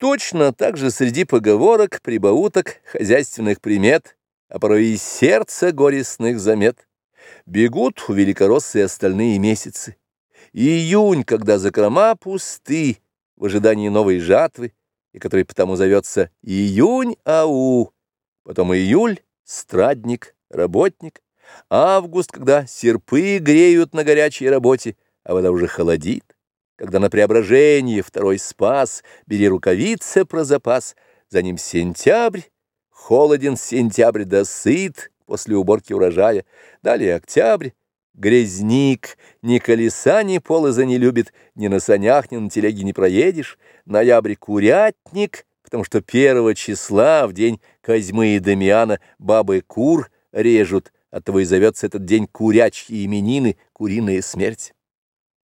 Точно так же среди поговорок, прибауток, хозяйственных примет, а порой и сердца горестных замет, бегут у великороссы остальные месяцы. Июнь, когда закрома пусты, в ожидании новой жатвы, и который потому зовется июнь-ау, потом июль, страдник, работник, август, когда серпы греют на горячей работе, а вода уже холодит, когда на преображение второй спас, бери рукавицы про запас, за ним сентябрь, холоден сентябрь да сыт после уборки урожая, далее октябрь, грязник, ни колеса, ни полоза не любит, ни на санях, ни на телеге не проедешь, ноябрь курятник, потому что первого числа, в день Козьмы и Дамиана, бабы кур режут, оттого и зовется этот день курячьи именины, куриная смерть.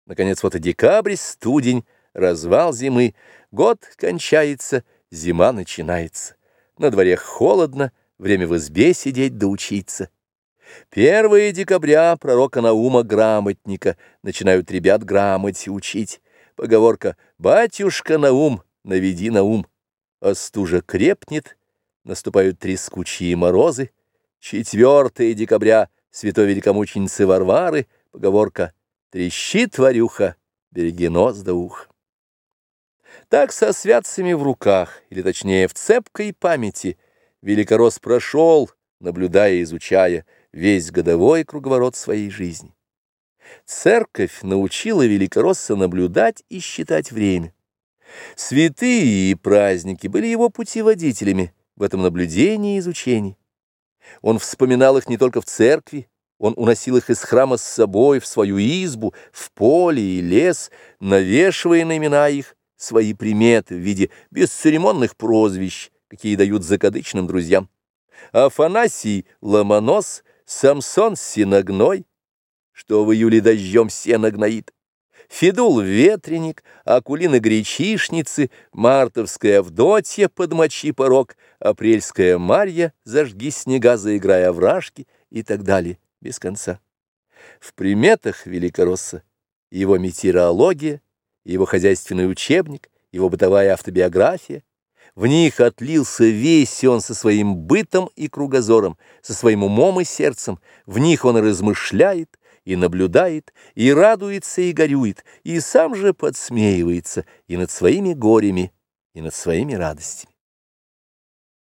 Наконец, вот и декабрь, студень, развал зимы, год кончается, зима начинается. На дворе холодно, время в избе сидеть да учиться. Первые декабря пророка Наума грамотника начинают ребят грамоте учить. Поговорка «Батюшка Наум, наведи на ум». А стужа крепнет, наступают трескучие морозы. Четвертое декабря святой великомученицы Варвары, поговорка «Трещит варюха, береги нос да ух». Так со святцами в руках, или точнее в цепкой памяти, Великорос прошел, наблюдая и изучая весь годовой круговорот своей жизни. Церковь научила Великоросса наблюдать и считать время. Святые и праздники были его путеводителями в этом наблюдении и изучении. Он вспоминал их не только в церкви, он уносил их из храма с собой в свою избу, в поле и лес, навешивая на имена их свои приметы в виде бесцеремонных прозвищ, какие дают закадычным друзьям. Афанасий — ломонос, Самсон — синогной, что в июле дождем сено гноит. Федул — ветреник, Акулина — гречишницы, Мартовская Авдотья — подмочи порог, Апрельская Марья — зажги снега, заиграя овражки и так далее, без конца. В приметах Великоросса его метеорология, его хозяйственный учебник, его бытовая автобиография, в них отлился весь он со своим бытом и кругозором, со своим умом и сердцем. В них он размышляет и наблюдает, и радуется и горюет, и сам же подсмеивается и над своими горями, и над своими радостями.